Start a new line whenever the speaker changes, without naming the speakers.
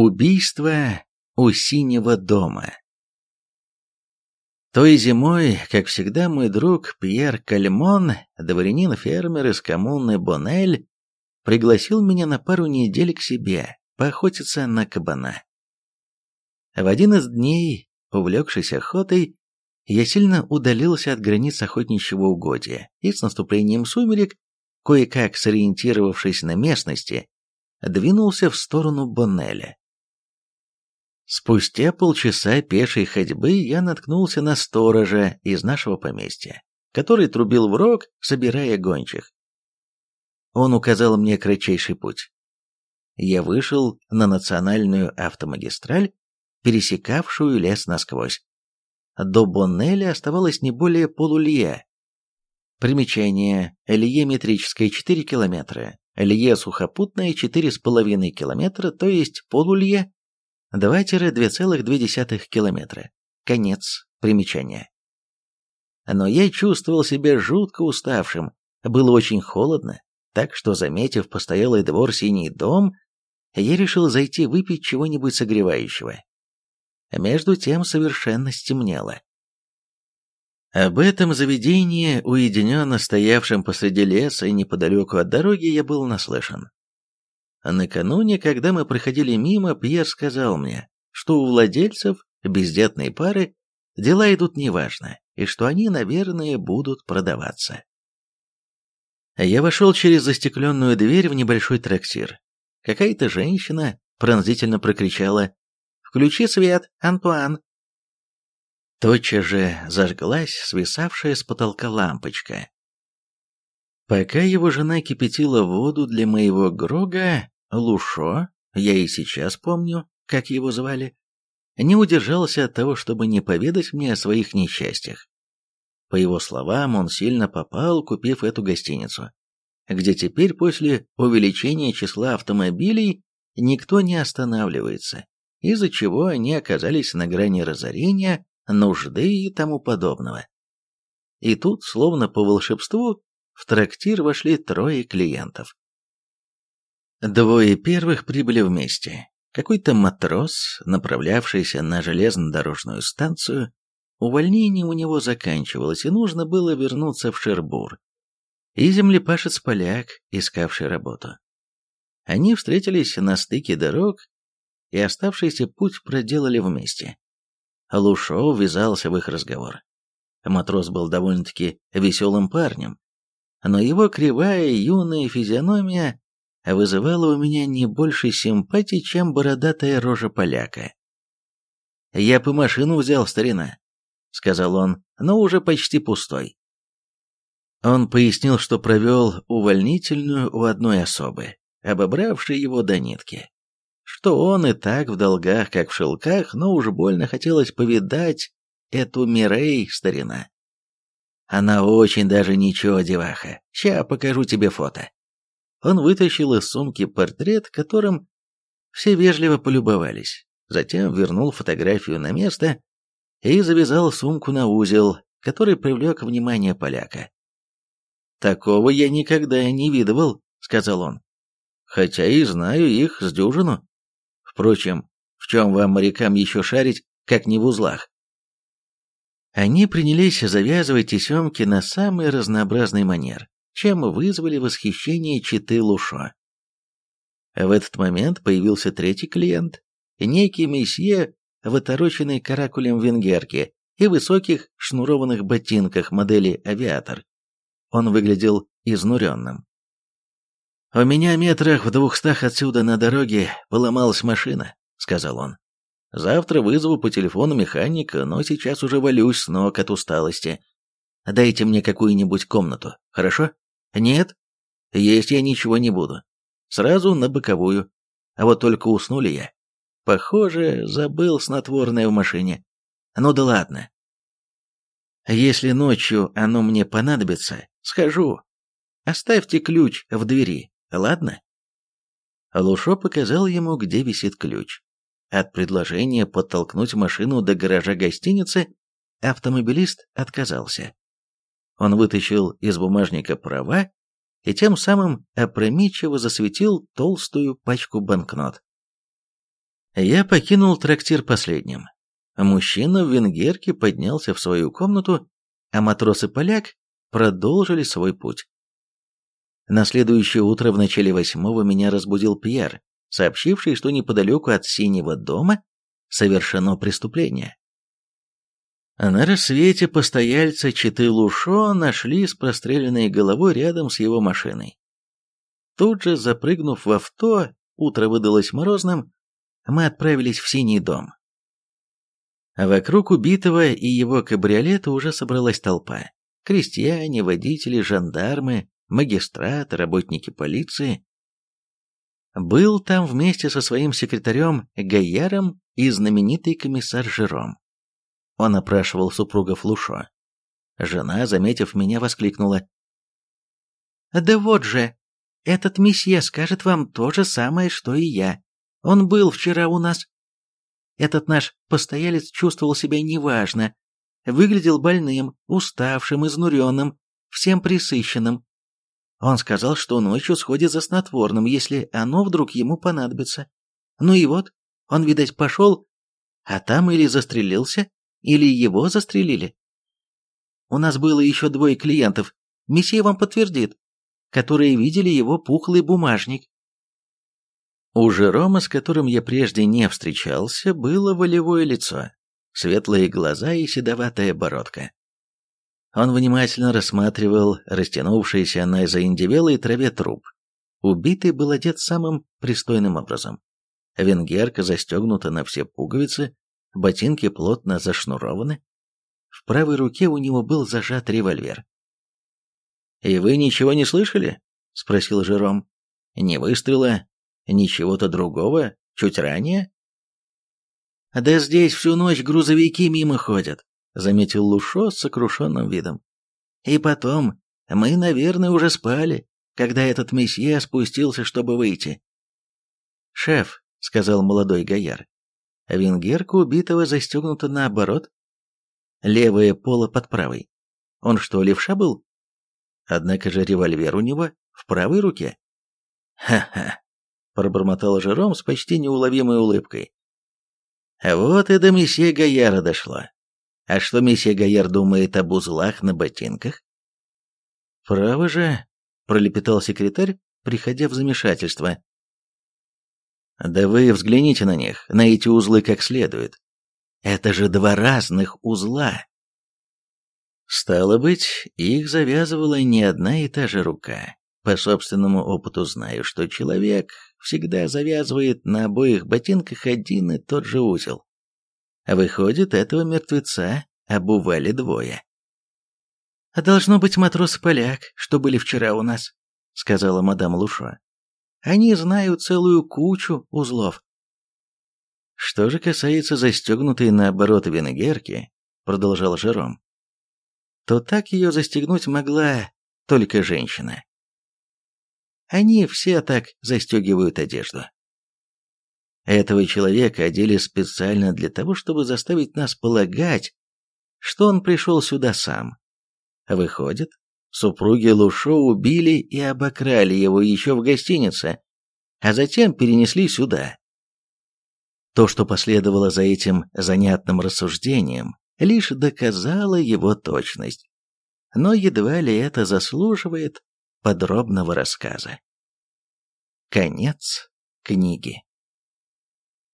Убийство у синего дома. Той зимой, как всегда, мой друг Пьер Кальмон, дворянин-фермер из коммуны Бонель, пригласил меня на пару недель к себе поохотиться на кабана. В один из дней, увлекшись охотой, я сильно удалился от границ охотничьего угодья и с наступлением сумерек, кое-как сориентировавшись на местности, двинулся в сторону Боннеля. Спустя полчаса пешей ходьбы я наткнулся на сторожа из нашего поместья, который трубил в рог, собирая гончих. Он указал мне кратчайший путь. Я вышел на национальную автомагистраль, пересекавшую лес насквозь. До Боннеля оставалось не более полулья. Примечание. Лье метрическое 4 километра. Лье сухопутное 4,5 километра, то есть полулье 2-2,2 километра. Конец примечания. Но я чувствовал себя жутко уставшим, было очень холодно, так что, заметив постоялый двор «Синий дом», я решил зайти выпить чего-нибудь согревающего. Между тем совершенно стемнело. Об этом заведении, уединенно стоявшем посреди леса и неподалеку от дороги, я был наслышан. Накануне, когда мы проходили мимо, Пьер сказал мне, что у владельцев бездетной пары дела идут неважно, и что они, наверное, будут продаваться. Я вошел через застекленную дверь в небольшой трактир. Какая-то женщина пронзительно прокричала «Включи свет, Антуан!» Тотчас же зажглась свисавшая с потолка лампочка. Пока его жена кипятила воду для моего Грога, Лушо, я и сейчас помню, как его звали, не удержался от того, чтобы не поведать мне о своих несчастьях. По его словам, он сильно попал, купив эту гостиницу, где теперь после увеличения числа автомобилей никто не останавливается, из-за чего они оказались на грани разорения, нужды и тому подобного. И тут, словно по волшебству, в трактир вошли трое клиентов. Двое первых прибыли вместе. Какой-то матрос, направлявшийся на железнодорожную станцию, увольнение у него заканчивалось, и нужно было вернуться в Шербур. И землепашец-поляк, искавший работу. Они встретились на стыке дорог, и оставшийся путь проделали вместе. Лушо ввязался в их разговор. Матрос был довольно-таки веселым парнем, но его кривая юная физиономия вызывала у меня не больше симпатии, чем бородатая рожа поляка. «Я по машину взял, старина», — сказал он, но уже почти пустой. Он пояснил, что провел увольнительную у одной особы, обобравшей его до нитки. Что он и так в долгах, как в шелках, но уж больно хотелось повидать эту Мирей, старина. Она очень даже ничего, деваха. Ща покажу тебе фото. Он вытащил из сумки портрет, которым все вежливо полюбовались, затем вернул фотографию на место и завязал сумку на узел, который привлек внимание поляка. «Такого я никогда не видывал», — сказал он, — «хотя и знаю их с дюжину. Впрочем, в чем вам, морякам, еще шарить, как не в узлах?» Они принялись завязывать тесемки на самый разнообразный манер чем вызвали восхищение читы Лушо. В этот момент появился третий клиент, некий месье в отороченной каракулем венгерке и высоких шнурованных ботинках модели «Авиатор». Он выглядел изнуренным. «У меня метрах в двухстах отсюда на дороге поломалась машина», — сказал он. «Завтра вызову по телефону механика, но сейчас уже валюсь с ног от усталости. Дайте мне какую-нибудь комнату, хорошо?» Нет, есть я ничего не буду. Сразу на боковую. А вот только уснули я. Похоже, забыл снотворное в машине. Ну да ладно. Если ночью оно мне понадобится, схожу. Оставьте ключ в двери, ладно? Лушо показал ему, где висит ключ. От предложения подтолкнуть машину до гаража гостиницы автомобилист отказался. Он вытащил из бумажника права и тем самым опрометчиво засветил толстую пачку банкнот. Я покинул трактир последним. Мужчина в венгерке поднялся в свою комнату, а матрос и поляк продолжили свой путь. На следующее утро в начале восьмого меня разбудил Пьер, сообщивший, что неподалеку от Синего дома совершено преступление. На рассвете постояльца Читы Лушо нашли с простреленной головой рядом с его машиной. Тут же, запрыгнув в авто, утро выдалось морозным, мы отправились в Синий дом. Вокруг убитого и его кабриолета уже собралась толпа. Крестьяне, водители, жандармы, магистраты, работники полиции. Был там вместе со своим секретарем Гаяром и знаменитый комиссар Жером. Он опрашивал супругов Лушо. Жена, заметив меня, воскликнула. «Да вот же, этот месье скажет вам то же самое, что и я. Он был вчера у нас. Этот наш постоялец чувствовал себя неважно, выглядел больным, уставшим, изнуренным, всем присыщенным. Он сказал, что ночью сходит за снотворным, если оно вдруг ему понадобится. Ну и вот, он, видать, пошел, а там или застрелился, или его застрелили? У нас было еще двое клиентов, месье вам подтвердит, которые видели его пухлый бумажник. У Жерома, с которым я прежде не встречался, было волевое лицо, светлые глаза и седоватая бородка. Он внимательно рассматривал растянувшийся на заиндевелой траве труп. Убитый был одет самым пристойным образом. Венгерка застегнута на все пуговицы, ботинки плотно зашнурованы. В правой руке у него был зажат револьвер. «И вы ничего не слышали?» — спросил Жером. «Ни выстрела, ни чего-то другого, чуть ранее?» «Да здесь всю ночь грузовики мимо ходят», — заметил Лушо с сокрушенным видом. «И потом, мы, наверное, уже спали, когда этот месье спустился, чтобы выйти». «Шеф», — сказал молодой Гояр, Венгерка убитого застегнута наоборот. Левое поло под правой. Он что, левша был? Однако же револьвер у него в правой руке. «Ха-ха», — пробормотал Жером с почти неуловимой улыбкой. «Вот и до месье Гаяра дошло. А что месье Гаяр думает об узлах на ботинках?» «Право же», — пролепетал секретарь, приходя в замешательство. Да вы взгляните на них, на эти узлы как следует. Это же два разных узла. Стало быть, их завязывала не одна и та же рука. По собственному опыту знаю, что человек всегда завязывает на обоих ботинках один и тот же узел. Выходит, этого мертвеца обували двое. «А должно быть матрос-поляк, что были вчера у нас», — сказала мадам Лушо. Они знают целую кучу узлов. Что же касается застегнутой наоборот венгерки, продолжал Жером, то так ее застегнуть могла только женщина. Они все так застегивают одежду. Этого человека одели специально для того, чтобы заставить нас полагать, что он пришел сюда сам. Выходит, Супруги Лушо убили и обокрали его еще в гостинице, а затем перенесли сюда. То, что последовало за этим занятным рассуждением, лишь доказало его точность. Но едва ли это заслуживает подробного рассказа. Конец книги.